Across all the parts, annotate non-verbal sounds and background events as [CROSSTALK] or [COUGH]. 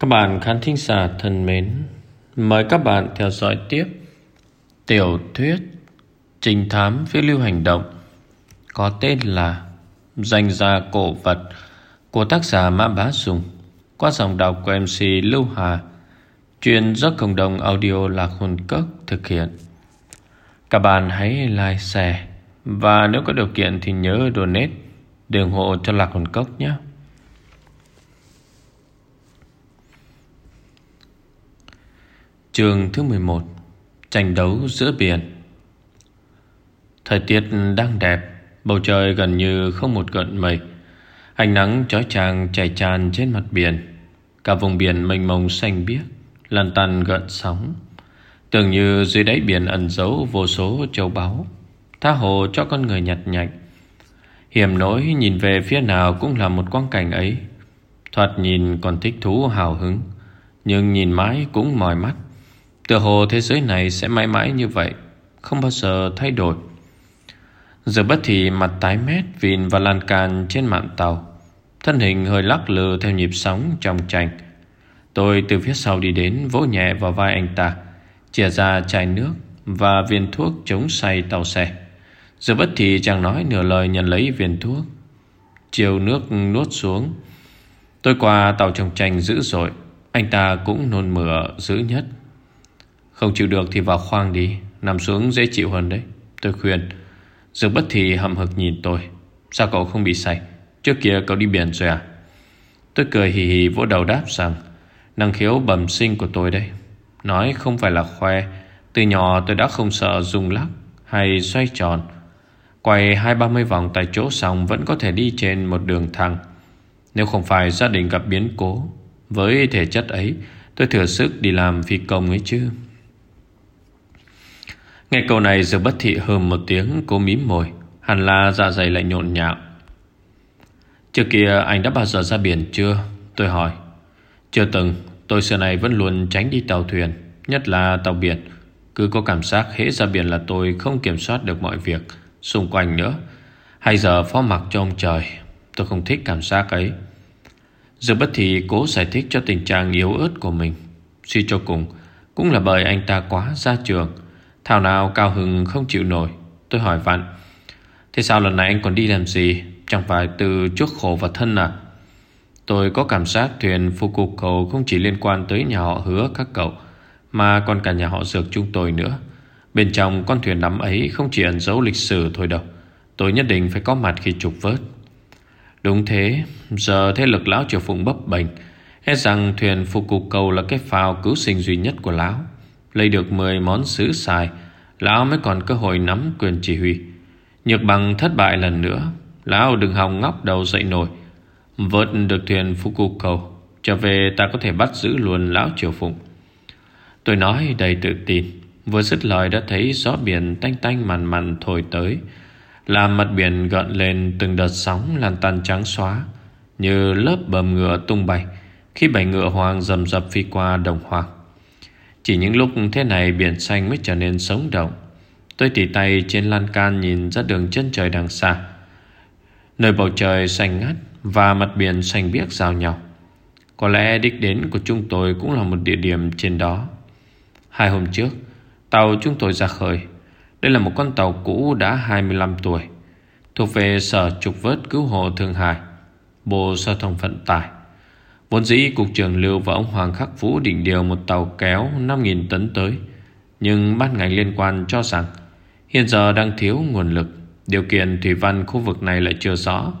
Các bạn khán thính giả thân mến, mời các bạn theo dõi tiếp tiểu thuyết Trình thám phiêu lưu hành động có tên là Danh gia cổ vật của tác giả Mã Bá Sùng qua dòng đọc của MC Lưu Hà truyền do cộng đồng audio Lạc Hồn Cốc thực hiện. Các bạn hãy like, share và nếu có điều kiện thì nhớ donate để ủng hộ cho Lạc Hồn Cốc nhé. Chương thứ 11 Tranh đấu giữa biển. Thời tiết đang đẹp, Bầu trời gần như không một gợn mây. Ánh nắng chói chang chảy tràn trên mặt biển. Cả vùng biển mênh mông xanh biếc, Lăn tăn gợn sóng. Tưởng như dưới đáy biển ẩn giấu vô số châu báu, Tha hồ cho con người nhặt nhạnh. Hiểm nỗi nhìn về phía nào cũng là một quang cảnh ấy. Thoạt nhìn còn thích thú hào hứng, Nhưng nhìn mãi cũng mỏi mắt. Tựa hồ thế giới này sẽ mãi mãi như vậy, Không bao giờ thay đổi. Giờ bất thì mặt tái mét Vìn và lan can trên mạn tàu. Thân hình hơi lắc lư theo nhịp sóng trong tranh Tôi từ phía sau đi đến, Vỗ nhẹ vào vai anh ta Chia ra chai nước Và viên thuốc chống say tàu xe. Giờ bất thì chẳng nói nửa lời nhận lấy viên thuốc. Chiều nước nuốt xuống. Tôi qua tàu trồng tranh dữ dội. Anh ta cũng nôn mửa dữ nhất không chịu được thì vào khoang đi. Nằm xuống dễ chịu hơn đấy. Tôi khuyên. Dược bất thì hầm hực nhìn tôi. Sao cậu không bị say? Trước kia cậu đi biển rồi à? Tôi cười hì hì vỗ đầu đáp rằng, Năng khiếu bẩm sinh của tôi đây Nói không phải là khoe. Từ nhỏ tôi đã không sợ rung lắc Hay xoay tròn. Quay hai ba mươi vòng tại chỗ xong Vẫn có thể đi trên một đường thẳng. Nếu không phải gia đình gặp biến cố, Với thể chất ấy, Tôi thừa sức đi làm phi công ấy chứ. Nghe câu này giờ bất thị hờm một tiếng Cô mím môi. Hẳn là dạ dày lại nhộn nhạo. Trước kia anh đã bao giờ ra biển chưa? Tôi hỏi. Chưa từng. Tôi xưa này vẫn luôn tránh đi tàu thuyền, Nhất là tàu biển. Cứ có cảm giác hễ ra biển là tôi không kiểm soát được mọi việc, Xung quanh nữa. Hay giờ phó mặc cho ông trời, Tôi không thích cảm giác ấy. Giờ bất Thị cố giải thích cho tình trạng yếu ớt của mình. Suy cho cùng, Cũng là bởi anh ta quá ra trường. Thảo nào cao hứng không chịu nổi. Tôi hỏi vặn Thế sao lần này anh còn đi làm gì? Chẳng phải từ chuốc khổ và thân à? Tôi có cảm giác thuyền phù cục cầu không chỉ liên quan tới nhà họ hứa các cậu, Mà còn cả nhà họ dược chúng tôi nữa. Bên trong con thuyền đắm ấy không chỉ ẩn dấu lịch sử thôi đâu. Tôi nhất định phải có mặt khi trục vớt. Đúng thế, Giờ thế lực lão triều phụng bấp bềnh E rằng thuyền phù cục cầu là cái phao cứu sinh duy nhất của lão. Lấy được 10 món sứ xài, Lão mới còn cơ hội nắm quyền chỉ huy. Nhược bằng thất bại lần nữa, Lão đừng hòng ngóc đầu dậy nổi. Vớt được thuyền Fukuko Trở về ta có thể bắt giữ luôn Lão Triều Phụng. Tôi nói đầy tự tin, Vừa dứt lời đã thấy gió biển tanh tanh màn mặn thổi tới, Làm mặt biển gợn lên từng đợt sóng lan tan trắng xóa, Như lớp bầm ngựa tung bay, Khi bảy ngựa hoàng dầm dập phi qua đồng hoàng chỉ những lúc thế này biển xanh mới trở nên sống động. Tôi tỉ tay trên lan can nhìn ra đường chân trời đằng xa. Nơi bầu trời xanh ngắt Và mặt biển xanh biếc giao nhau Có lẽ đích đến của chúng tôi cũng là một địa điểm trên đó. Hai hôm trước, Tàu chúng tôi ra khơi. Đây là một con tàu cũ đã 25 tuổi, Thuộc về Sở Trục Vớt Cứu hộ Thương Hải, Bộ Giao thông Vận tải. Vốn dĩ Cục trưởng Lưu và ông Hoàng Khắc Vũ định điều một tàu kéo 5.000 tấn tới. Nhưng ban ngành liên quan cho rằng hiện giờ đang thiếu nguồn lực. Điều kiện thủy văn khu vực này lại chưa rõ.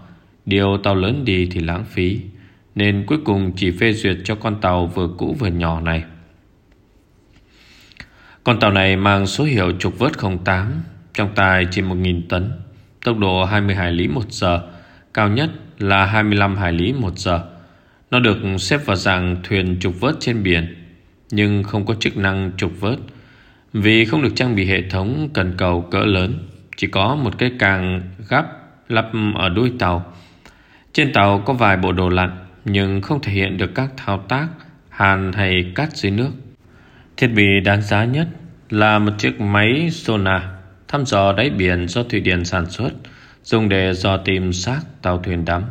Điều tàu lớn đi thì lãng phí. Nên cuối cùng chỉ phê duyệt cho con tàu vừa cũ vừa nhỏ này. Con tàu này mang số hiệu trục vớt 08 Trong tài chỉ 1.000 tấn, Tốc độ 20 hải lý một giờ, Cao nhất là 25 hải lý một giờ nó được xếp vào dạng thuyền trục vớt trên biển, Nhưng không có chức năng trục vớt. Vì không được trang bị hệ thống cần cầu cỡ lớn, Chỉ có một cái càng gắp lắp ở đuôi tàu. Trên tàu có vài bộ đồ lặn, Nhưng không thể hiện được các thao tác, Hàn hay cắt dưới nước. Thiết bị đáng giá nhất Là một chiếc máy sonar Thăm dò đáy biển do Thụy Điển sản xuất, Dùng để dò tìm xác tàu thuyền đắm.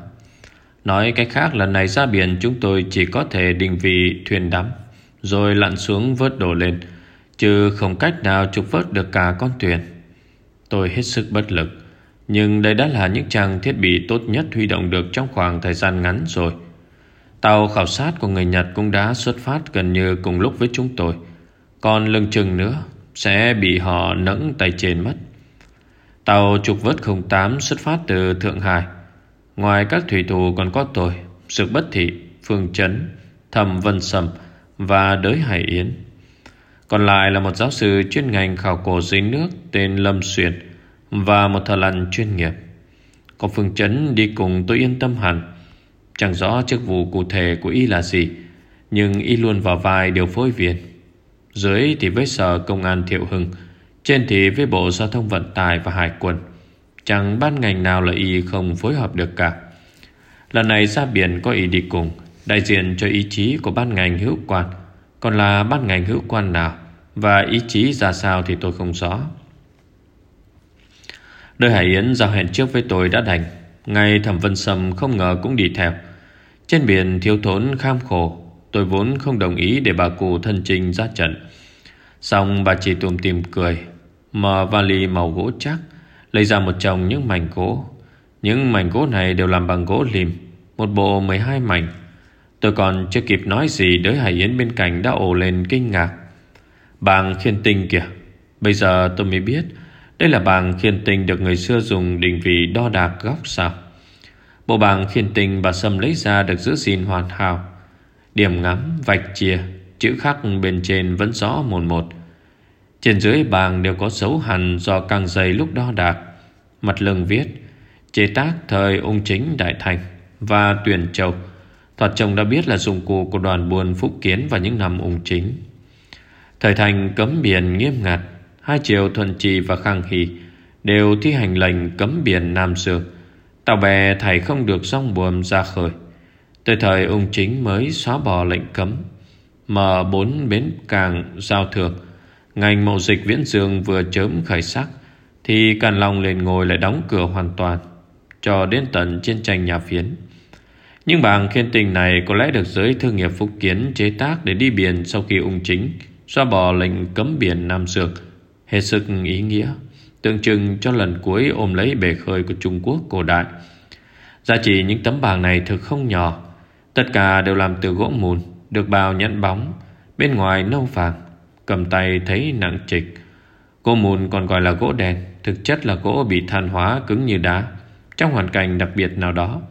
Nói cách khác lần này ra biển, chúng tôi chỉ có thể đình vị thuyền đắm, Rồi lặn xuống vớt đồ lên, Chứ không cách nào trục vớt được cả con thuyền. Tôi hết sức bất lực, Nhưng đây đã là những trang thiết bị tốt nhất huy động được trong khoảng thời gian ngắn rồi. Tàu khảo sát của người Nhật cũng đã xuất phát gần như cùng lúc với chúng tôi, Còn lưng chừng nữa Sẽ bị họ nẫng tay trên mất. Tàu trục vớt 08 xuất phát từ Thượng Hải. Ngoài các thủy thủ còn có tôi Sự bất thị, Phương Trấn Thầm Vân Sầm Và Đới Hải Yến. Còn lại là một giáo sư chuyên ngành khảo cổ dưới nước Tên Lâm Xuyên Và một thợ lặn chuyên nghiệp. Có Phương Trấn đi cùng tôi yên tâm hẳn. Chẳng rõ chức vụ cụ thể của y là gì Nhưng y luôn vào vai điều phối viên. Dưới thì với sở công an Thiệu Hưng Trên thì với bộ giao thông vận tải và hải quân. Chẳng ban ngành nào là y không phối hợp được cả. Lần này ra biển có y đi cùng, Đại diện cho ý chí của ban ngành hữu quan. Còn là ban ngành hữu quan nào Và ý chí ra sao thì tôi không rõ. Đời Hải Yến giao hẹn trước với tôi đã đành. Ngay Thẩm Vân sầm không ngờ cũng đi theo. Trên biển thiếu thốn kham khổ, Tôi vốn không đồng ý để bà cụ thân trình ra trận. Xong bà chỉ tùm tìm cười Mở vali màu gỗ chắc Lấy ra một chồng những mảnh gỗ. Những mảnh gỗ này đều làm bằng gỗ lim Một bộ 12 mảnh. Tôi còn chưa kịp nói gì Đới Hải Yến bên cạnh đã ồ lên kinh ngạc. Bàng khiên tinh kìa Bây giờ tôi mới biết Đây là bàng khiên tinh được người xưa dùng định vị đo đạc góc sao. Bộ bàng khiên tinh bà Sâm lấy ra được giữ gìn hoàn hảo. Điểm ngắm, vạch chia Chữ khắc bên trên vẫn rõ một một trên dưới bàn đều có dấu hằn do càng dày lúc đo đạc. Mặt lưng viết chế tác thời ung chính Đại Thành và Tuyển Châu. Thoạt chồng đã biết là dụng cụ của đoàn buôn Phúc Kiến vào những năm ung chính. Thời thành cấm biển nghiêm ngặt, hai triều thuần trì và khang Hỷ đều thi hành lệnh cấm biển Nam Sương. Tàu bè thảy không được song buồm ra khơi. Tới thời ung chính mới xóa bỏ lệnh cấm, mở bốn bến càng giao thường Ngành mậu dịch viễn dương vừa chớm khởi sắc, Thì Càn Long lên ngồi lại đóng cửa hoàn toàn, Cho đến tận chiến tranh nhà phiến. Nhưng bảng khiên tình này có lẽ được giới thương nghiệp phúc kiến chế tác để đi biển sau khi ung chính, xóa bỏ lệnh cấm biển Nam Dược, Hết sức ý nghĩa, Tượng trưng cho lần cuối ôm lấy bể khơi của Trung Quốc cổ đại. Giá trị những tấm bảng này thực không nhỏ, Tất cả đều làm từ gỗ mùn, Được bào nhẫn bóng, Bên ngoài nâu vàng Cầm tay thấy nặng trịch. Gỗ mùn còn gọi là gỗ đèn Thực chất là gỗ bị than hóa cứng như đá, Trong hoàn cảnh đặc biệt nào đó.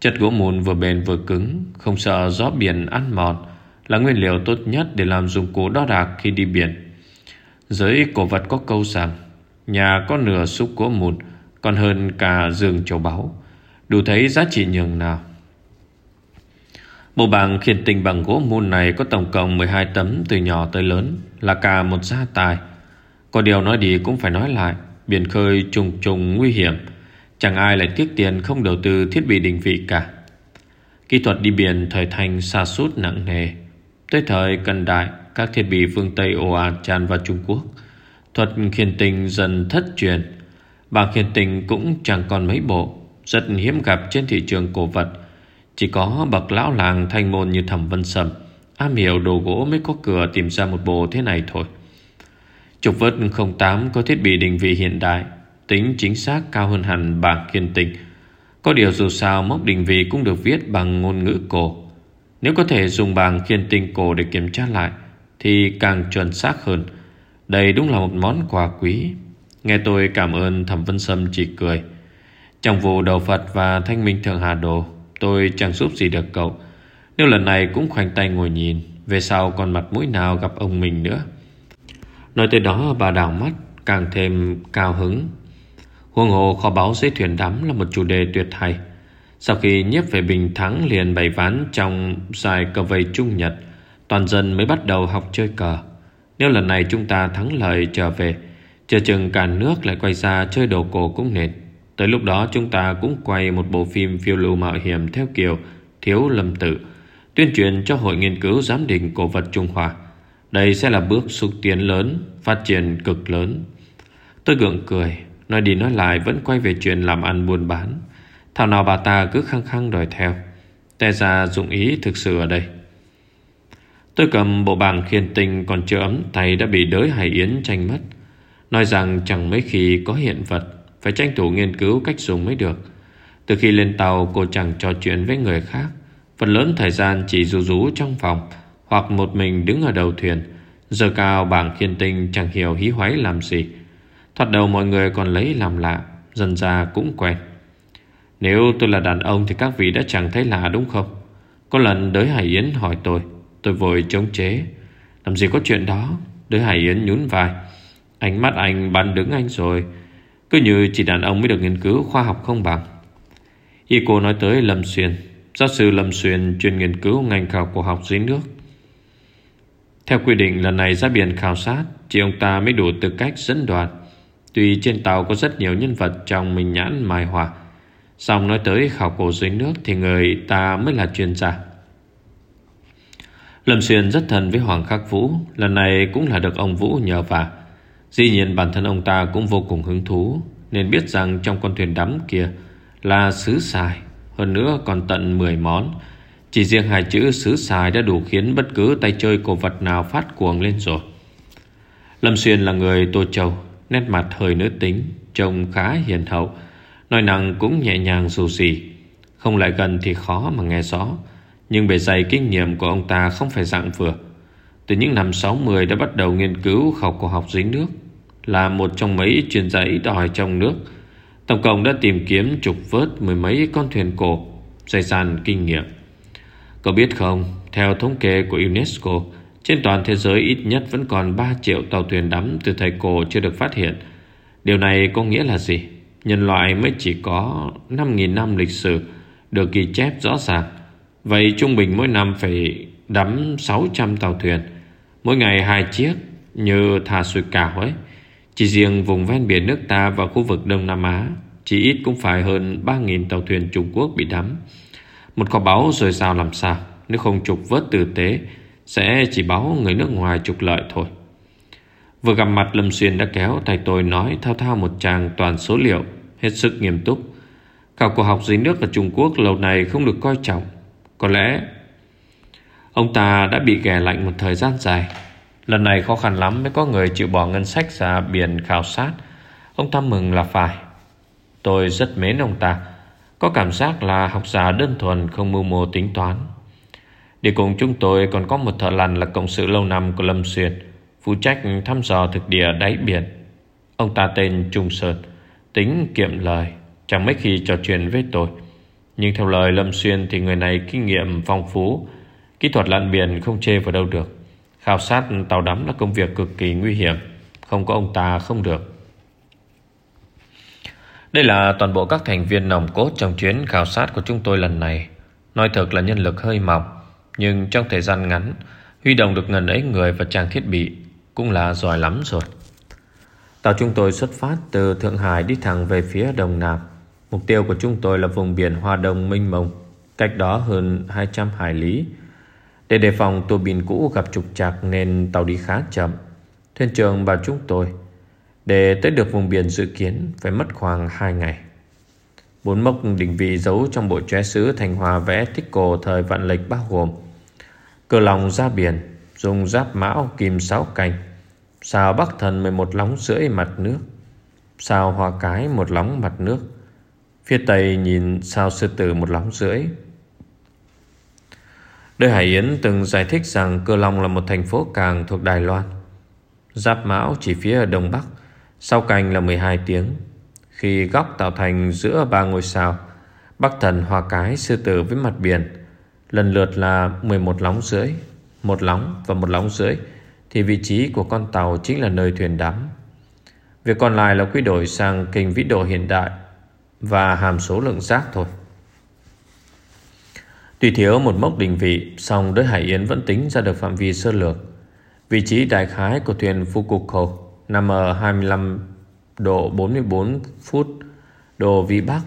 Chất gỗ mùn vừa bền vừa cứng, Không sợ gió biển ăn mòn, Là nguyên liệu tốt nhất để làm dụng cụ đo đạc khi đi biển. Giới cổ vật có câu rằng, Nhà có nửa xúc gỗ mùn Còn hơn cả giường châu báu. Đủ thấy giá trị nhường nào. Bộ bảng khiển tình bằng gỗ mùn này có tổng cộng 12 tấm từ nhỏ tới lớn. Là cả một gia tài. Có điều nói đi cũng phải nói lại, Biển khơi trùng trùng nguy hiểm, Chẳng ai lại tiếc tiền không đầu tư thiết bị định vị cả. Kỹ thuật đi biển thời thành xa sút nặng nề. Tới thời cận đại, Các thiết bị phương Tây ồ ạt tràn vào Trung Quốc, Thuật khiển tình dần thất truyền. Bảng khiển tình cũng chẳng còn mấy bộ, Rất hiếm gặp trên thị trường cổ vật. Chỉ có bậc lão làng thanh môn như thẩm vân sầm. Am hiểu đồ gỗ mới có cửa tìm ra một bộ thế này thôi. Trục vớt 08 có thiết bị định vị hiện đại, Tính chính xác cao hơn hẳn bảng kiên tình Có điều dù sao mốc định vị cũng được viết bằng ngôn ngữ cổ. Nếu có thể dùng bảng khiên tinh cổ để kiểm tra lại, Thì càng chuẩn xác hơn. Đây đúng là một món quà quý. Nghe tôi cảm ơn Thẩm Vân Sâm chỉ cười. Trong vụ đầu Phật và Thanh Minh Thường Hà Đồ, Tôi chẳng giúp gì được cậu. Nếu lần này cũng khoanh tay ngồi nhìn, Về sau còn mặt mũi nào gặp ông mình nữa? Nói tới đó, bà đảo mắt, Càng thêm cao hứng. Huông hồ kho báu dưới thuyền đắm Là một chủ đề tuyệt hay. Sau khi nhiếp về Bình Thắng liền bày ván Trong giải cờ vây Trung Nhật, Toàn dân mới bắt đầu học chơi cờ. Nếu lần này chúng ta thắng lợi trở về Chờ chừng cả nước lại quay ra chơi đồ cổ cũng nền Tới lúc đó chúng ta cũng quay một bộ phim phiêu lưu mạo hiểm theo kiểu Thiếu lâm tự. Tuyên truyền cho Hội Nghiên cứu Giám định Cổ vật Trung Hoa Đây sẽ là bước xúc tiến lớn Phát triển cực lớn Tôi gượng cười Nói đi nói lại vẫn quay về chuyện làm ăn buôn bán Thảo nào bà ta cứ khăng khăng đòi theo Tè ra dụng ý thực sự ở đây Tôi cầm bộ bảng khiên tinh còn chưa ấm tay đã bị đới Hải Yến tranh mất. Nói rằng chẳng mấy khi có hiện vật, phải tranh thủ nghiên cứu cách dùng mới được. Từ khi lên tàu cô chẳng trò chuyện với người khác. Phần lớn thời gian chỉ rú rú trong phòng hoặc một mình đứng ở đầu thuyền. Giờ cao bảng khiên tinh chẳng hiểu hí hoáy làm gì. Thoạt đầu mọi người còn lấy làm lạ, dần ra cũng quen. Nếu tôi là đàn ông thì các vị đã chẳng thấy lạ đúng không? Có lần đới Hải Yến hỏi tôi Tôi vội chống chế Làm gì có chuyện đó Đới Hải Yến nhún vai Ánh mắt anh bắn đứng anh rồi Cứ như chỉ đàn ông mới được nghiên cứu khoa học không bằng Y cô nói tới Lâm Xuyên Giáo sư Lâm Xuyên, chuyên nghiên cứu ngành khảo cổ học dưới nước. Theo quy định, lần này ra biển khảo sát Chỉ ông ta mới đủ tư cách dẫn đoàn. Tuy trên tàu có rất nhiều nhân vật trong mình nhãn mài hòa Xong nói tới khảo cổ dưới nước Thì người ta mới là chuyên gia. Lâm Xuyên rất thân với Hoàng Khắc Vũ, Lần này cũng là được ông Vũ nhờ vả. Dĩ nhiên bản thân ông ta cũng vô cùng hứng thú, Nên biết rằng trong con thuyền đắm kia Là sứ xài. Hơn nữa còn tận 10 món. Chỉ riêng hai chữ sứ xài đã đủ khiến bất cứ tay chơi cổ vật nào phát cuồng lên rồi. Lâm Xuyên là người Tô Châu, Nét mặt hơi nữ tính, Trông khá hiền hậu, Nói năng cũng nhẹ nhàng dù gì Không lại gần thì khó mà nghe rõ, nhưng bề dày kinh nghiệm của ông ta không phải dạng vừa. Từ những năm 60 đã bắt đầu nghiên cứu khảo cổ học dưới nước, Là một trong mấy chuyên gia ít ỏi trong nước. Tổng cộng đã tìm kiếm trục vớt mười mấy con thuyền cổ, Dày dàn kinh nghiệm. Có biết không, Theo thống kê của UNESCO, Trên toàn thế giới ít nhất vẫn còn 3 triệu tàu thuyền đắm từ thời cổ chưa được phát hiện. Điều này có nghĩa là gì? Nhân loại mới chỉ có 5.000 năm lịch sử Được ghi chép rõ ràng. Vậy trung bình mỗi năm phải đắm 600 tàu thuyền, Mỗi ngày hai chiếc Như thả sủi cảo ấy chỉ riêng vùng ven biển nước ta và khu vực Đông Nam Á, Chỉ ít cũng phải hơn 3.000 tàu thuyền Trung Quốc bị đắm. Một kho báu rồi sao làm sao? Nếu không trục vớt tử tế, Sẽ chỉ báo người nước ngoài trục lợi thôi. Vừa gặp mặt, Lâm Xuyên đã kéo tay tôi nói thao thao một tràng toàn số liệu, Hết sức nghiêm túc. Khảo cổ học dưới nước ở Trung Quốc lâu nay không được coi trọng. Có lẽ Ông ta đã bị ghẻ lạnh một thời gian dài. Lần này khó khăn lắm Mới có người chịu bỏ ngân sách ra biển khảo sát. Ông ta mừng là phải. Tôi rất mến ông ta. Có cảm giác là học giả đơn thuần, Không mưu mô tính toán. Đi cùng chúng tôi còn có một thợ lằn Là cộng sự lâu năm của Lâm Xuyên, Phụ trách thăm dò thực địa đáy biển. Ông ta tên Trung Sơn, Tính kiệm lời, Chẳng mấy khi trò chuyện với tôi. Nhưng theo lời Lâm Xuyên thì người này kinh nghiệm phong phú, Kỹ thuật lặn biển không chê vào đâu được. Khảo sát tàu đắm là công việc cực kỳ nguy hiểm. Không có ông ta không được. Đây là toàn bộ các thành viên nòng cốt Trong chuyến khảo sát của chúng tôi lần này. Nói thật là nhân lực hơi mỏng Nhưng trong thời gian ngắn Huy động được ngần ấy người và trang thiết bị Cũng là giỏi lắm rồi. Tàu chúng tôi xuất phát từ Thượng Hải đi thẳng về phía Đồng Nạp. Mục tiêu của chúng tôi là vùng biển Hoa Đông mênh mông, cách đó hơn 200 hải lý. Để đề phòng tua bin cũ gặp trục trặc nên tàu đi khá chậm. Thuyền trưởng bảo chúng tôi, để tới được vùng biển dự kiến phải mất khoảng 2 ngày. Bốn mốc định vị giấu trong bộ ché sứ Thành Hòa vẽ thích cổ thời vạn lịch bao gồm Cờ lòng ra biển, dùng giáp mão kim sáu cành, sao bắc thần 11 lóng rưỡi mặt nước, sao hoa cái một lóng mặt nước, Phía tây nhìn sao sư tử một lóng rưỡi Đời Hải Yến từng giải thích rằng Cơ Long là một thành phố càng thuộc Đài Loan. Giáp Mão chỉ phía ở đông bắc, Sau cành là 12 tiếng. Khi góc tạo thành giữa ba ngôi sao, Bắc thần hoa cái sư tử với mặt biển, Lần lượt là 11 lóng rưỡi Một lóng và một lóng rưỡi Thì vị trí của con tàu chính là nơi thuyền đắm. Việc còn lại là quy đổi sang kinh vĩ độ hiện đại và hàm số lượng rác thôi. Tuy thiếu một mốc định vị, song đối Hải Yến vẫn tính ra được phạm vi sơ lược. Vị trí đại khái của thuyền Fukuoka nằm ở 25 độ 44 phút độ Vĩ Bắc,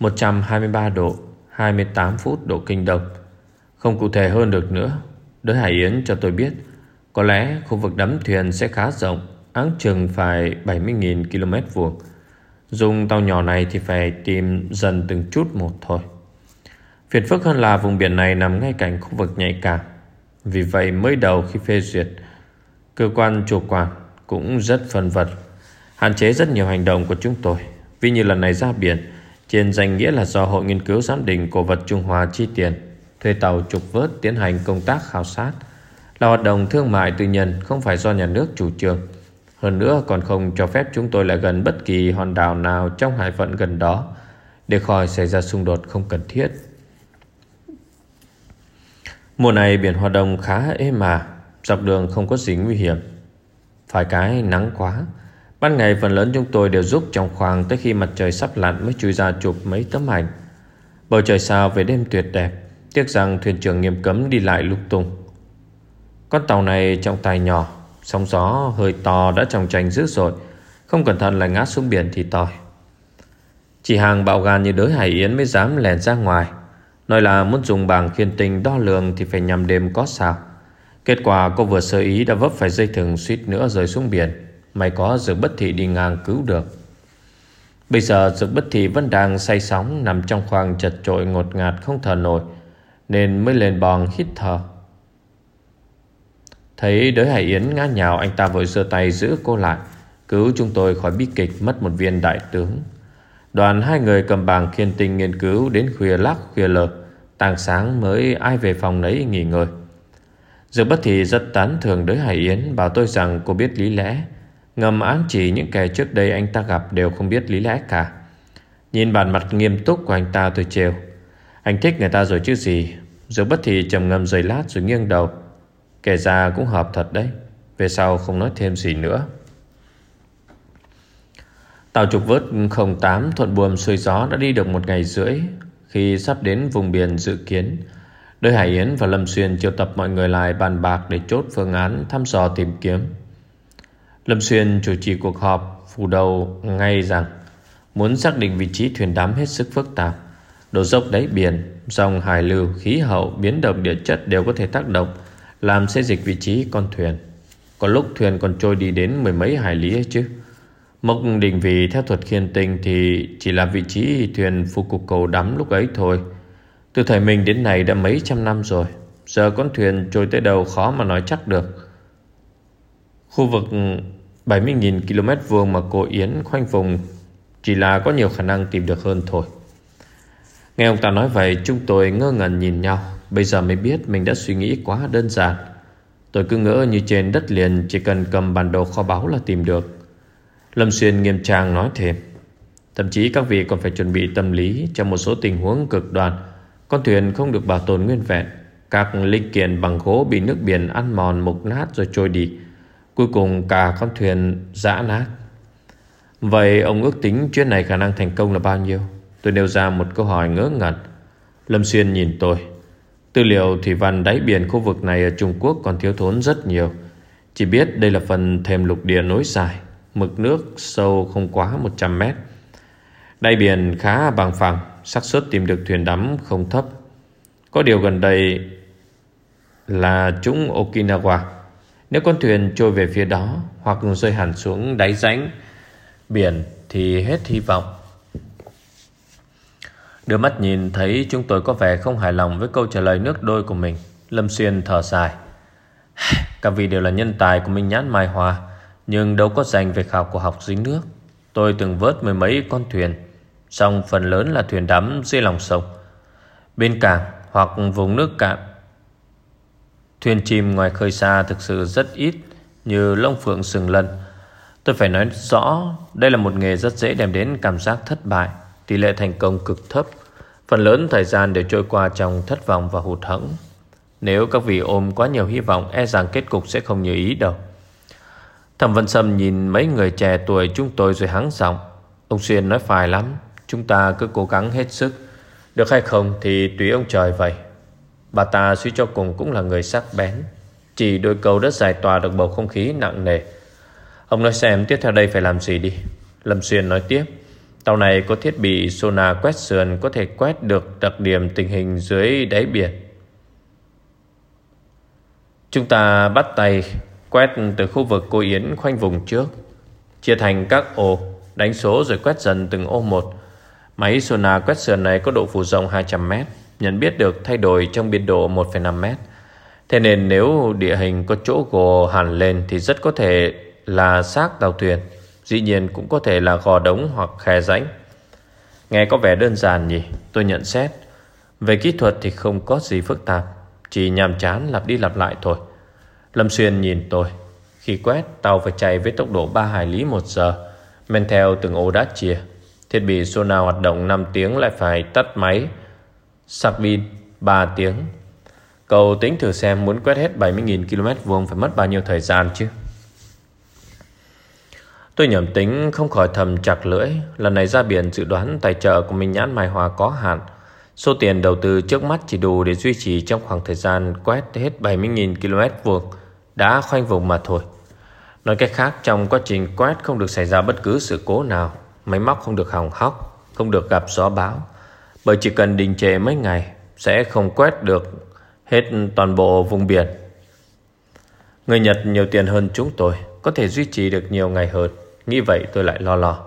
123 độ 28 phút độ Kinh Đông. Không cụ thể hơn được nữa, đối Hải Yến cho tôi biết, có lẽ khu vực đắm thuyền sẽ khá rộng, áng chừng phải 70.000 km vuông Dùng tàu nhỏ này thì phải tìm dần từng chút một thôi Phiền phức hơn là vùng biển này nằm ngay cạnh khu vực nhạy cảm. Vì vậy, mới đầu khi phê duyệt, Cơ quan chủ quản cũng rất phân vật Hạn chế rất nhiều hành động của chúng tôi. Vì như lần này ra biển, Trên danh nghĩa là do Hội Nghiên cứu Giám định Cổ vật Trung Hoa chi tiền, Thuê tàu trục vớt tiến hành công tác khảo sát, Là hoạt động thương mại tư nhân, Không phải do nhà nước chủ trương. Hơn nữa, còn không cho phép chúng tôi lại gần bất kỳ hòn đảo nào Trong hải phận gần đó, Để khỏi xảy ra xung đột không cần thiết. Mùa này biển hoạt động khá êm mà, Dọc đường không có gì nguy hiểm. Phải cái nắng quá. Ban ngày phần lớn chúng tôi đều giúp trong khoang Tới khi mặt trời sắp lặn mới chui ra chụp mấy tấm ảnh. Bầu trời sao về đêm tuyệt đẹp, Tiếc rằng thuyền trưởng nghiêm cấm đi lại lung tung. Con tàu này trong tài nhỏ, Sóng gió hơi to đã trong tranh dữ rồi Không cẩn thận lại ngã xuống biển thì tòi Chỉ hàng bạo gan như đới Hải Yến mới dám lèn ra ngoài. Nói là muốn dùng bảng khiên tinh đo lường Thì phải nhằm đêm có sao Kết quả cô vừa sơ ý đã vấp phải dây thừng suýt nữa rơi xuống biển. May có dược bất thị đi ngang cứu được. Bây giờ dược bất thị vẫn đang say sóng Nằm trong khoang chật trội ngột ngạt không thở nổi, Nên mới lên bòn hít thở. Thấy đới Hải Yến ngã nhào, Anh ta vội giơ tay giữ cô lại, Cứu chúng tôi khỏi bi kịch mất một viên đại tướng. Đoàn hai người cầm bảng khiên tinh nghiên cứu Đến khuya lắc khuya lờ. Tàng sáng mới ai về phòng nấy nghỉ ngơi. Dược bất thị rất tán thường đối Hải Yến, Bảo tôi rằng cô biết lý lẽ. Ngầm ám chỉ những kẻ trước đây anh ta gặp Đều không biết lý lẽ cả. Nhìn bản mặt nghiêm túc của anh ta tôi trêu. Anh thích người ta rồi chứ gì? Dược bất thị trầm ngâm giây lát rồi nghiêng đầu. Kể ra cũng hợp thật đấy, Về sau không nói thêm gì nữa. Tàu trục vớt 08 thuận buồm xuôi gió đã đi được một ngày rưỡi. Khi sắp đến vùng biển dự kiến Đôi Hải Yến và Lâm Xuyên triệu tập mọi người lại bàn bạc để chốt phương án thăm dò tìm kiếm. Lâm Xuyên chủ trì cuộc họp phủ đầu ngay rằng muốn xác định vị trí thuyền đắm hết sức phức tạp. Độ dốc đáy biển, dòng hải lưu, khí hậu, biến động địa chất đều có thể tác động làm xê dịch vị trí con thuyền. Có lúc thuyền còn trôi đi đến mười mấy hải lý ấy chứ. Mốc định vị theo thuật khiên tinh thì chỉ là vị trí thuyền phục cục cầu đắm lúc ấy thôi. Từ thời mình đến nay đã mấy trăm năm rồi. Giờ con thuyền trôi tới đâu khó mà nói chắc được. Khu vực 70.000 km vuông mà cô Yến khoanh vùng Chỉ là có nhiều khả năng tìm được hơn thôi. Nghe ông ta nói vậy, Chúng tôi ngơ ngẩn nhìn nhau. Bây giờ mới biết mình đã suy nghĩ quá đơn giản. Tôi cứ ngỡ như trên đất liền Chỉ cần cầm bản đồ kho báu là tìm được. Lâm Xuyên nghiêm trang nói thêm. Thậm chí các vị còn phải chuẩn bị tâm lý Cho một số tình huống cực đoan. Con thuyền không được bảo tồn nguyên vẹn. Các linh kiện bằng gỗ bị nước biển ăn mòn, mục nát rồi trôi đi. Cuối cùng cả con thuyền dã nát. Vậy ông ước tính chuyến này khả năng thành công là bao nhiêu? Tôi nêu ra một câu hỏi ngớ ngẩn. Lâm Xuyên nhìn tôi. Tư liệu thủy văn đáy biển khu vực này ở Trung Quốc còn thiếu thốn rất nhiều. Chỉ biết đây là phần thềm lục địa nối dài. Mực nước sâu không quá 100 mét Đáy biển khá bằng phẳng xác suất tìm được thuyền đắm không thấp. Có điều gần đây là chúng Okinawa. Nếu con thuyền trôi về phía đó hoặc rơi hẳn xuống đáy rãnh biển thì hết hy vọng. Đưa mắt nhìn thấy chúng tôi có vẻ không hài lòng với câu trả lời nước đôi của mình. Lâm Xuyên thở dài. [SIGHS] Các vị đều là nhân tài của Minh Nhãn Mai Hòa, nhưng đâu có dành về khảo cổ học dưới nước. Tôi từng vớt mười mấy con thuyền, Song phần lớn là thuyền đắm dưới lòng sông. Bên cảng hoặc vùng nước cạn, Thuyền chìm ngoài khơi xa thực sự rất ít, Như lông phượng sừng lân. Tôi phải nói rõ, Đây là một nghề rất dễ đem đến cảm giác thất bại, Tỷ lệ thành công cực thấp, Phần lớn thời gian đều trôi qua trong thất vọng và hụt hẫng. Nếu các vị ôm quá nhiều hy vọng E rằng kết cục sẽ không như ý đâu. Thẩm Văn Sâm nhìn mấy người trẻ tuổi chúng tôi rồi hắng giọng. Ông Xuyên nói phải lắm, Chúng ta cứ cố gắng hết sức. Được hay không thì tùy ông trời vậy. Bà ta suy cho cùng cũng là người sắc bén. Chỉ đôi câu đã giải tỏa được bầu không khí nặng nề. Ông nói xem tiếp theo đây phải làm gì đi. Lâm Xuyên nói tiếp. Tàu này có thiết bị sonar quét sườn Có thể quét được đặc điểm tình hình dưới đáy biển. Chúng ta bắt tay quét từ khu vực cô Yến khoanh vùng trước Chia thành các ổ Đánh số rồi quét dần từng ô một. Máy sonar quét sườn này có độ phủ rộng 200m Nhận biết được thay đổi trong biên độ 1,5m Thế nên nếu địa hình có chỗ gồ hẳn lên Thì rất có thể là xác tàu thuyền Dĩ nhiên cũng có thể là gò đống hoặc khe rãnh. Nghe có vẻ đơn giản nhỉ? Tôi nhận xét. Về kỹ thuật thì không có gì phức tạp Chỉ nhàm chán lặp đi lặp lại thôi. Lâm Xuyên nhìn tôi. Khi quét, tàu phải chạy với tốc độ 3 hải lý một giờ. Men theo từng ô đá chia. Thiết bị sonar hoạt động 5 tiếng lại phải tắt máy. Sạc pin 3 tiếng. Cậu tính thử xem muốn quét hết 70.000 km vuông phải mất bao nhiêu thời gian chứ? Tôi nhầm tính không khỏi thầm chặt lưỡi. Lần này ra biển dự đoán tài trợ của mình Nhãn Mai Hòa có hạn. Số tiền đầu tư trước mắt chỉ đủ để duy trì trong khoảng thời gian quét hết 70.000 km vuông. Đã khoanh vùng mà thôi. Nói cách khác, trong quá trình quét không được xảy ra bất cứ sự cố nào, Máy móc không được hỏng hóc, Không được gặp gió báo Bởi chỉ cần đình trệ mấy ngày, Sẽ không quét được hết toàn bộ vùng biển. Người Nhật nhiều tiền hơn chúng tôi, Có thể duy trì được nhiều ngày hơn. Nghĩ vậy tôi lại lo lo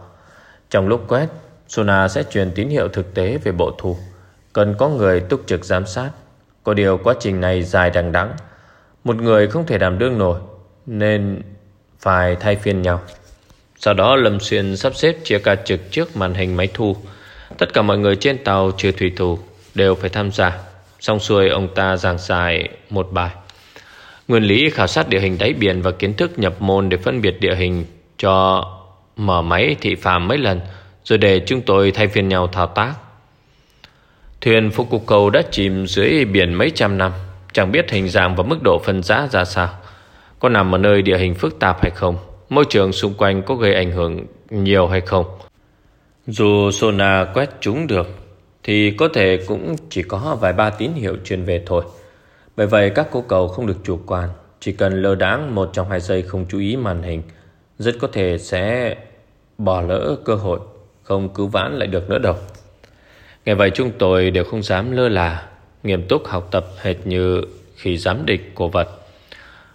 Trong lúc quét Sona sẽ truyền tín hiệu thực tế về bộ thu Cần có người túc trực giám sát. Có điều quá trình này dài đằng đẵng một người không thể đảm đương nổi, Nên phải thay phiên nhau. Sau đó, Lâm Xuyên sắp xếp chia ca trực trước màn hình máy thu. Tất cả mọi người trên tàu trừ thủy thủ, Đều phải tham gia. Xong xuôi, ông ta giảng giải một bài. Nguyên lý khảo sát địa hình đáy biển Và kiến thức nhập môn để phân biệt địa hình Cho mở máy thị phạm mấy lần, Rồi để chúng tôi thay phiên nhau thao tác. Thuyền phục cục cầu đã chìm dưới biển mấy trăm năm. Chẳng biết hình dạng và mức độ phân giã ra sao. Có nằm ở nơi địa hình phức tạp hay không? Môi trường xung quanh có gây ảnh hưởng nhiều hay không? Dù Sona quét chúng được, Thì có thể cũng chỉ có vài ba tín hiệu truyền về thôi. Bởi vậy các cô cầu không được chủ quan, Chỉ cần lơ đáng một trong hai giây không chú ý màn hình, Rất có thể sẽ bỏ lỡ cơ hội, Không cứu vãn lại được nữa đâu. Ngày vậy chúng tôi đều không dám lơ là. Nghiêm túc học tập hệt như khi giám địch cổ vật.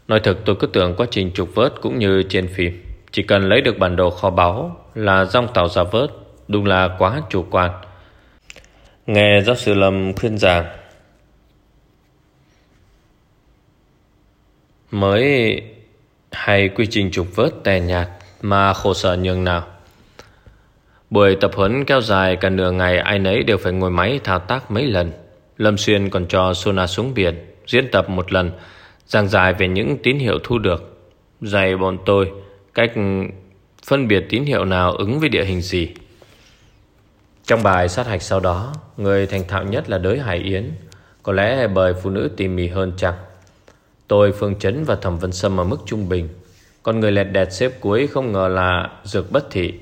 Nói thật, tôi cứ tưởng quá trình trục vớt cũng như trên phim. Chỉ cần lấy được bản đồ kho báu là dòng tàu ra vớt Đúng là quá chủ quan. Nghe giáo sư Lâm khuyên giảng, Mới hay quy trình trục vớt tè nhạt Mà khổ sở nhường nào? Buổi tập huấn kéo dài cả nửa ngày, ai nấy đều phải ngồi máy thao tác mấy lần. Lâm Xuyên còn cho Sona xuống biển, diễn tập một lần, giảng giải về những tín hiệu thu được. Dạy bọn tôi cách phân biệt tín hiệu nào ứng với địa hình gì. Trong bài sát hạch sau đó, người thành thạo nhất là đới Hải Yến, có lẽ bởi phụ nữ tỉ mỉ hơn chăng. Tôi, Phương Chấn và Thẩm Vân Sâm ở mức trung bình, còn người lẹt đẹt xếp cuối không ngờ là Dược Bất Thị.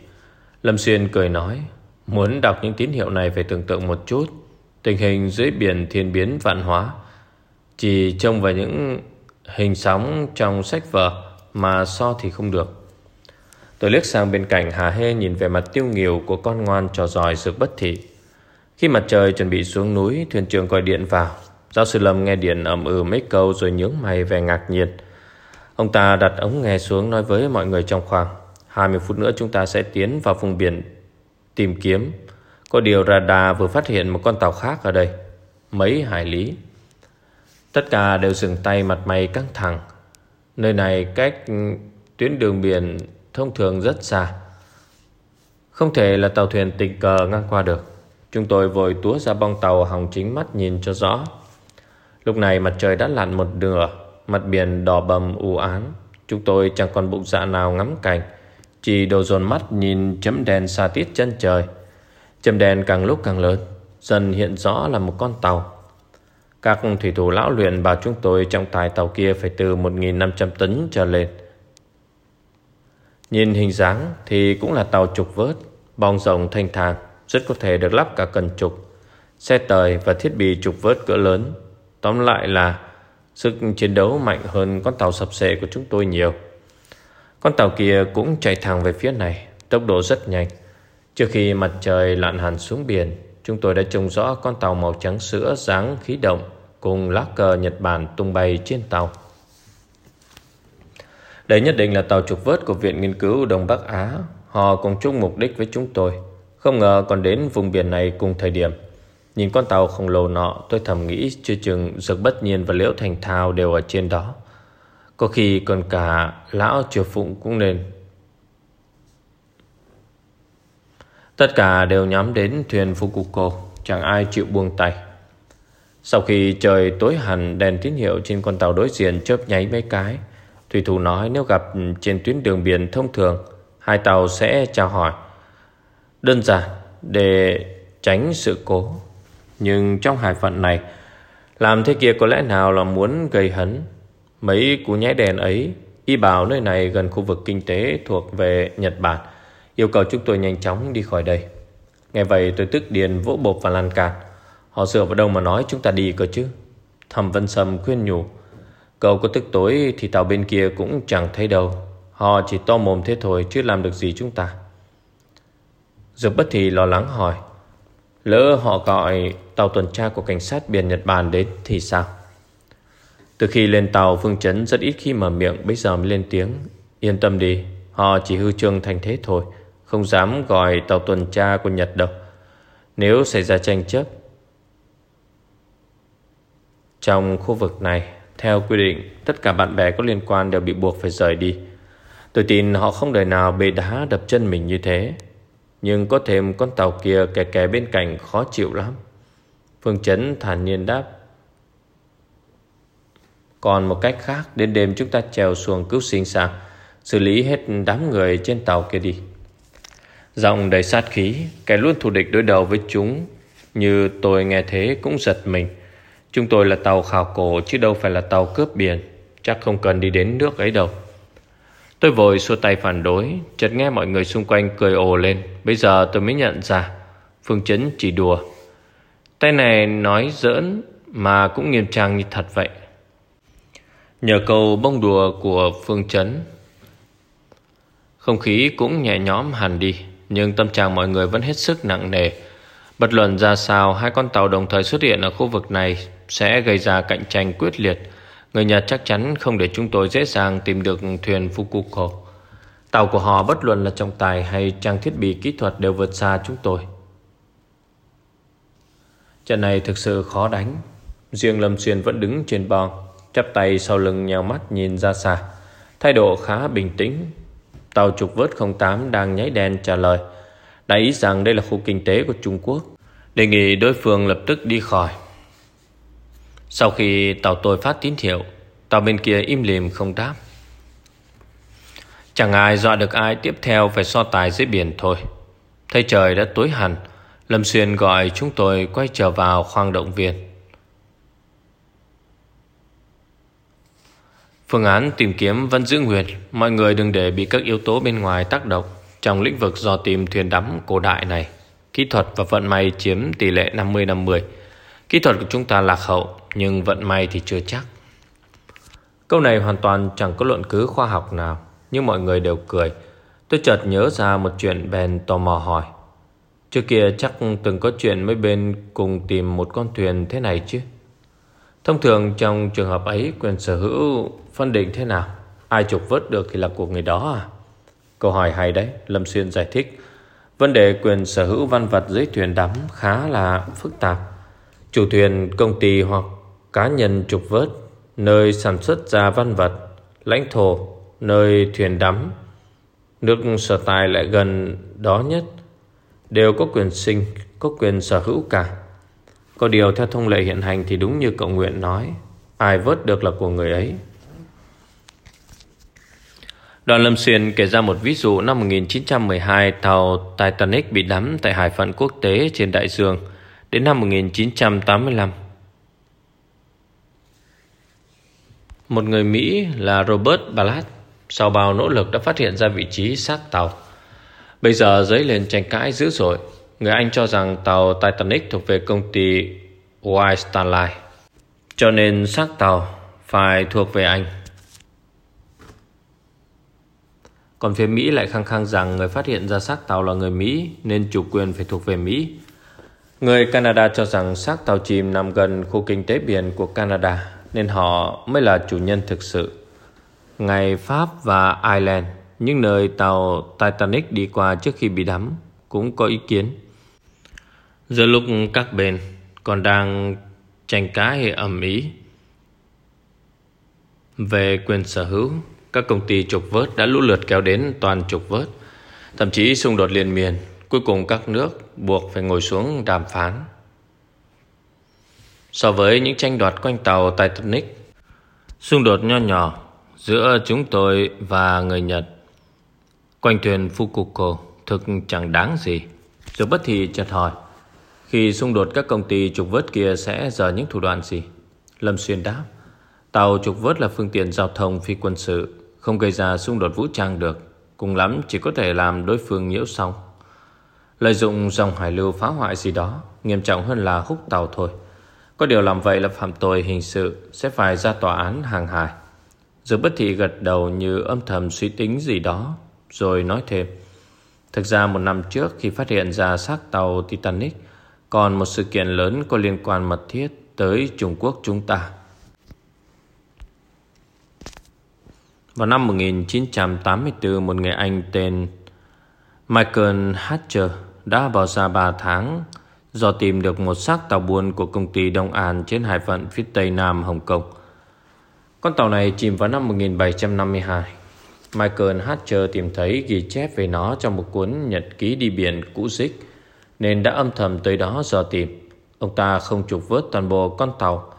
Lâm Xuyên cười nói Muốn đọc những tín hiệu này phải tưởng tượng một chút Tình hình dưới biển thiên biến vạn hóa, Chỉ trông vào những hình sóng trong sách vở Mà so thì không được. Tôi liếc sang bên cạnh Hà Hê nhìn về mặt tiêu nghỉu của con ngoan trò giỏi dược bất thị. Khi mặt trời chuẩn bị xuống núi, Thuyền trưởng gọi điện vào. Giáo sư Lâm nghe điện ẩm ừ mấy câu rồi nhướng mày về ngạc nhiên. Ông ta đặt ống nghe xuống nói với mọi người trong khoang. 20 phút nữa chúng ta sẽ tiến vào vùng biển tìm kiếm. Có điều radar vừa phát hiện một con tàu khác ở đây. Mấy hải lý. Tất cả đều dừng tay mặt mày căng thẳng. Nơi này cách tuyến đường biển thông thường rất xa. Không thể là tàu thuyền tình cờ ngang qua được. Chúng tôi vội túa ra bong tàu hòng chính mắt nhìn cho rõ. Lúc này mặt trời đã lặn một nửa, mặt biển đỏ bầm u ám. Chúng tôi chẳng còn bụng dạ nào ngắm cảnh. Chỉ đồ dồn mắt nhìn chấm đèn xa tít chân trời châm đèn càng lúc càng lớn, Dần hiện rõ là một con tàu. Các thủy thủ lão luyện bảo chúng tôi Trong tài tàu kia phải từ 1.500 tấn trở lên. Nhìn hình dáng thì cũng là tàu trục vớt, Bong rộng thanh thang Rất có thể được lắp cả cần trục. Xe tời và thiết bị trục vớt cỡ lớn, Tóm lại là Sức chiến đấu mạnh hơn con tàu sập sệ của chúng tôi nhiều. Con tàu kia cũng chạy thẳng về phía này, Tốc độ rất nhanh. Trước khi mặt trời lặn hẳn xuống biển, Chúng tôi đã trông rõ con tàu màu trắng sữa dáng khí động Cùng lá cờ Nhật Bản tung bay trên tàu. Đây nhất định là tàu trục vớt của Viện Nghiên cứu Đông Bắc Á. Họ cùng chung mục đích với chúng tôi. Không ngờ còn đến vùng biển này cùng thời điểm. Nhìn con tàu khổng lồ nọ, Tôi thầm nghĩ chưa chừng Dược bất nhiên và liễu thành thao đều ở trên đó. Có khi còn cả Lão triều phụng cũng nên. Tất cả đều nhắm đến thuyền Fukuko, Chẳng ai chịu buông tay. Sau khi trời tối hẳn, Đèn tín hiệu trên con tàu đối diện chớp nháy mấy cái. Thủy thủ nói nếu gặp trên tuyến đường biển thông thường, Hai tàu sẽ chào hỏi. Đơn giản, để tránh sự cố. Nhưng trong hải phận này, Làm thế kia có lẽ nào là muốn gây hấn? Mấy cú nháy đèn ấy Y bảo nơi này gần khu vực kinh tế thuộc về Nhật Bản. Yêu cầu chúng tôi nhanh chóng đi khỏi đây. Nghe vậy, tôi tức điền vỗ bộp và lan cạt. Họ dựa vào đâu mà nói chúng ta đi cơ chứ? Thầm Vân Sâm khuyên nhủ. Cậu có tức tối thì tàu bên kia cũng chẳng thấy đâu. Họ chỉ to mồm thế thôi chứ làm được gì chúng ta. Dược bất thì lo lắng hỏi. Lỡ họ gọi tàu tuần tra của cảnh sát biển Nhật Bản đến thì sao? Từ khi lên tàu, Phương Trấn rất ít khi mở miệng, Bây giờ mới lên tiếng. Yên tâm đi, Họ chỉ hư trương thành thế thôi. Không dám gọi tàu tuần tra của Nhật đâu. Nếu xảy ra tranh chấp Trong khu vực này, Theo quy định, Tất cả bạn bè có liên quan đều bị buộc phải rời đi. Tôi tin họ không đời nào bê đá đập chân mình như thế. Nhưng có thêm con tàu kia kè kè bên cạnh khó chịu lắm. Phương Trấn thản nhiên đáp. Còn một cách khác, Đến đêm chúng ta trèo xuồng cứu sinh sang Xử lý hết đám người trên tàu kia đi. Giọng đầy sát khí, Kẻ luôn thù địch đối đầu với chúng. Như tôi nghe thế cũng giật mình. Chúng tôi là tàu khảo cổ, Chứ đâu phải là tàu cướp biển. Chắc không cần đi đến nước ấy đâu. Tôi vội xua tay phản đối, Chợt nghe mọi người xung quanh cười ồ lên. Bây giờ tôi mới nhận ra, Phương Chấn chỉ đùa. Tay này nói giỡn Mà cũng nghiêm trang như thật vậy. Nhờ câu bông đùa của Phương Chấn, Không khí cũng nhẹ nhõm hẳn đi. Nhưng tâm trạng mọi người vẫn hết sức nặng nề Bất luận ra sao Hai con tàu đồng thời xuất hiện ở khu vực này Sẽ gây ra cạnh tranh quyết liệt Người Nhật chắc chắn không để chúng tôi dễ dàng tìm được thuyền Fukuko. Tàu của họ bất luận là trọng tài hay trang thiết bị kỹ thuật đều vượt xa chúng tôi. Trận này thực sự khó đánh. Riêng Lâm Xuyên vẫn đứng trên bong, chắp tay sau lưng nhào mắt nhìn ra xa. Thái độ khá bình tĩnh. Tàu trục vớt 08 đang nháy đèn trả lời. Đã ý rằng đây là khu kinh tế của Trung Quốc. Đề nghị đối phương lập tức đi khỏi. Sau khi tàu tôi phát tín hiệu, Tàu bên kia im lìm không đáp Chẳng ai dọa được ai Tiếp theo phải so tài dưới biển thôi Thấy trời đã tối hẳn, Lâm Xuyên gọi chúng tôi quay trở vào khoang động viên Phương án tìm kiếm vẫn giữ nguyệt, Mọi người đừng để bị các yếu tố bên ngoài tác động Trong lĩnh vực do tìm thuyền đắm cổ đại này. Kỹ thuật và vận may chiếm tỷ lệ 50-50 Kỹ thuật của chúng ta lạc hậu Nhưng vận may thì chưa chắc. Câu này hoàn toàn chẳng có luận cứ khoa học nào Nhưng mọi người đều cười. Tôi chợt nhớ ra một chuyện bèn tò mò hỏi. Trước kia chắc từng có chuyện mấy bên cùng tìm một con thuyền thế này chứ? Thông thường trong trường hợp ấy, quyền sở hữu phân định thế nào? Ai trục vớt được thì là của người đó à? Câu hỏi hay đấy, Lâm Xuyên giải thích. Vấn đề quyền sở hữu văn vật dưới thuyền đắm khá là phức tạp. Chủ thuyền, công ty hoặc cá nhân trục vớt, Nơi sản xuất ra văn vật, Lãnh thổ, Nơi thuyền đắm, Nước sở tài lại gần đó nhất, Đều có quyền sinh, Có quyền sở hữu cả. Có điều theo thông lệ hiện hành Thì đúng như cậu Nguyện nói, Ai vớt được là của người ấy Đoàn Lâm Xuyên kể ra một ví dụ năm 1912 tàu Titanic bị đắm tại hải phận quốc tế trên đại dương, đến năm 1985. Một người Mỹ là Robert Ballard sau bao nỗ lực đã phát hiện ra vị trí xác tàu. Bây giờ dấy lên tranh cãi dữ dội. Người Anh cho rằng tàu Titanic thuộc về công ty White Star Line. Cho nên xác tàu phải thuộc về Anh. Còn phía Mỹ lại khăng khăng rằng người phát hiện ra xác tàu là người Mỹ, nên chủ quyền phải thuộc về Mỹ. Người Canada cho rằng xác tàu chìm nằm gần khu kinh tế biển của Canada, nên họ mới là chủ nhân thực sự. Ngày Pháp và Ireland, những nơi tàu Titanic đi qua trước khi bị đắm, cũng có ý kiến. Giữa lúc các bên còn đang tranh cãi ầm ĩ về quyền sở hữu, các công ty trục vớt đã lũ lượt kéo đến toàn trục vớt, thậm chí xung đột liên miên. Cuối cùng các nước buộc phải ngồi xuống đàm phán. So với những tranh đoạt quanh tàu Titanic, xung đột nho nhỏ giữa chúng tôi và người Nhật quanh thuyền Fukuko thực chẳng đáng gì. Rồi bất thì chợt hỏi, khi xung đột các công ty trục vớt kia sẽ giờ những thủ đoạn gì? Lâm Xuyên đáp, tàu trục vớt là phương tiện giao thông phi quân sự, không gây ra xung đột vũ trang được, cùng lắm chỉ có thể làm đối phương nhiễu xong. Lợi dụng dòng hải lưu phá hoại gì đó, nghiêm trọng hơn là hút tàu thôi. Có điều làm vậy là phạm tội hình sự Sẽ phải ra tòa án hàng hải Dương bất thị gật đầu như âm thầm suy tính gì đó Rồi nói thêm Thực ra một năm trước khi phát hiện ra xác tàu Titanic còn một sự kiện lớn có liên quan mật thiết tới Trung Quốc chúng ta Vào năm 1984 Một người Anh tên Michael Hatcher Đã bỏ ra 3 tháng do tìm được một xác tàu buôn của công ty Đông An trên hải phận phía tây nam Hồng Kông. Con tàu này chìm vào năm 1752. Michael Hatcher tìm thấy ghi chép về nó trong một cuốn nhật ký đi biển cũ dích, nên đã âm thầm tới đó dò tìm. Ông ta không trục vớt toàn bộ con tàu,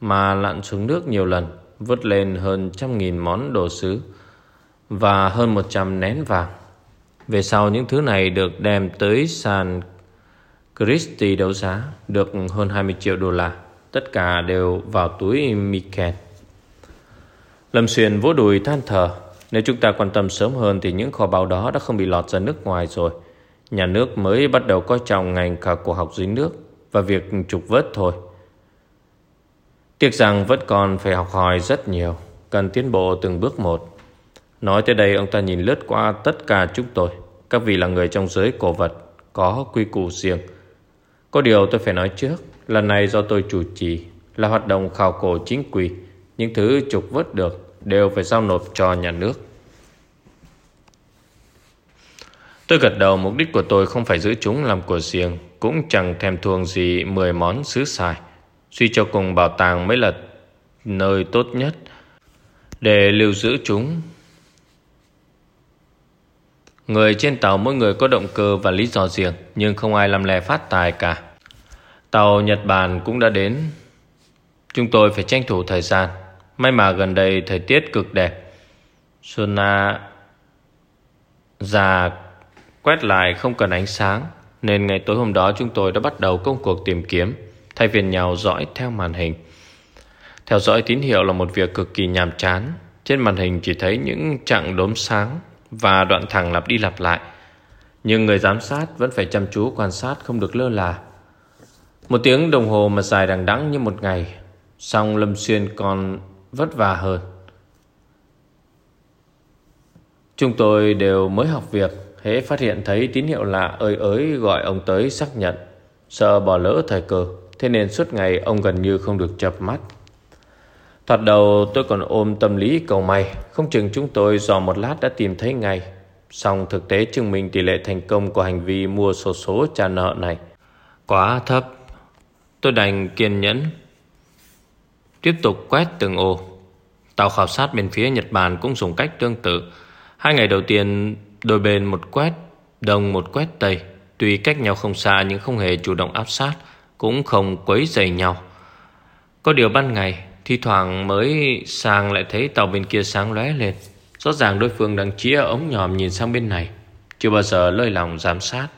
mà lặn xuống nước nhiều lần, vớt lên hơn trăm nghìn món đồ sứ và hơn một trăm nén vàng. Về sau những thứ này được đem tới sàn Christie đấu giá được hơn 20 triệu đô la. Tất cả đều vào túi Miken. Lâm Xuyên vỗ đùi than thở. Nếu chúng ta quan tâm sớm hơn thì những kho báu đó đã không bị lọt ra nước ngoài rồi. Nhà nước mới bắt đầu coi trọng ngành khảo cổ học dưới nước và việc trục vớt thôi. Tiếc rằng vẫn còn phải học hỏi rất nhiều, cần tiến bộ từng bước một. Nói tới đây ông ta nhìn lướt qua tất cả chúng tôi. Các vị là người trong giới cổ vật, có quy củ riêng. Có điều tôi phải nói trước Lần này do tôi chủ trì Là hoạt động khảo cổ chính quy Những thứ trục vớt được Đều phải giao nộp cho nhà nước Tôi gật đầu, mục đích của tôi không phải giữ chúng làm của riêng, Cũng chẳng thèm thuồng gì 10 món xứ xài. Suy cho cùng bảo tàng mới là nơi tốt nhất Để lưu giữ chúng. Người trên tàu mỗi người có động cơ và lý do riêng, Nhưng không ai làm lè phát tài cả. Tàu Nhật Bản cũng đã đến. Chúng tôi phải tranh thủ thời gian. May mà gần đây thời tiết cực đẹp. Sona già quét lại không cần ánh sáng Nên ngày tối hôm đó chúng tôi đã bắt đầu công cuộc tìm kiếm Thay phiên nhau dõi theo màn hình Theo dõi tín hiệu là một việc cực kỳ nhàm chán Trên màn hình chỉ thấy những chặng đốm sáng và đoạn thẳng lặp đi lặp lại. Nhưng người giám sát vẫn phải chăm chú quan sát không được lơ là. Một tiếng đồng hồ mà dài đằng đẵng như một ngày, song Lâm Xuyên còn vất vả hơn. Chúng tôi đều mới học việc, hễ phát hiện thấy tín hiệu lạ ơi ới gọi ông tới xác nhận. Sợ bỏ lỡ thời cơ, thế nên suốt ngày ông gần như không được chập mắt. Thoạt đầu tôi còn ôm tâm lý cầu may Không chừng chúng tôi dò một lát đã tìm thấy ngay Song thực tế chứng minh tỷ lệ thành công của hành vi mua sổ số trả nợ này Quá thấp Tôi đành kiên nhẫn Tiếp tục quét từng ô Tàu khảo sát bên phía Nhật Bản cũng dùng cách tương tự Hai ngày đầu tiên đôi bên một quét, Đông một quét tây. Tuy cách nhau không xa nhưng không hề chủ động áp sát, Cũng không quấy dày nhau. Có điều ban ngày, Thi thoảng mới sang lại thấy tàu bên kia sáng lóe lên. Rõ ràng đối phương đang chĩa ống nhòm nhìn sang bên này. Chưa bao giờ lơi lòng giám sát.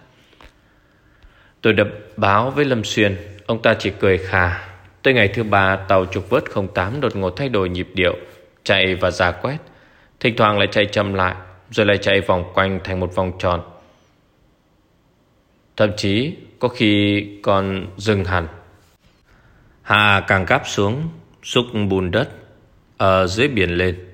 Tôi đập báo với Lâm Xuyên. Ông ta chỉ cười khà. Tới ngày thứ ba, tàu trục vớt 08 đột ngột thay đổi nhịp điệu, Chạy và ra quét. Thỉnh thoảng lại chạy chậm lại. Rồi lại chạy vòng quanh thành một vòng tròn. Thậm chí, có khi còn dừng hẳn. Hạ càng gáp xuống, xúc bùn đất ở dưới biển lên.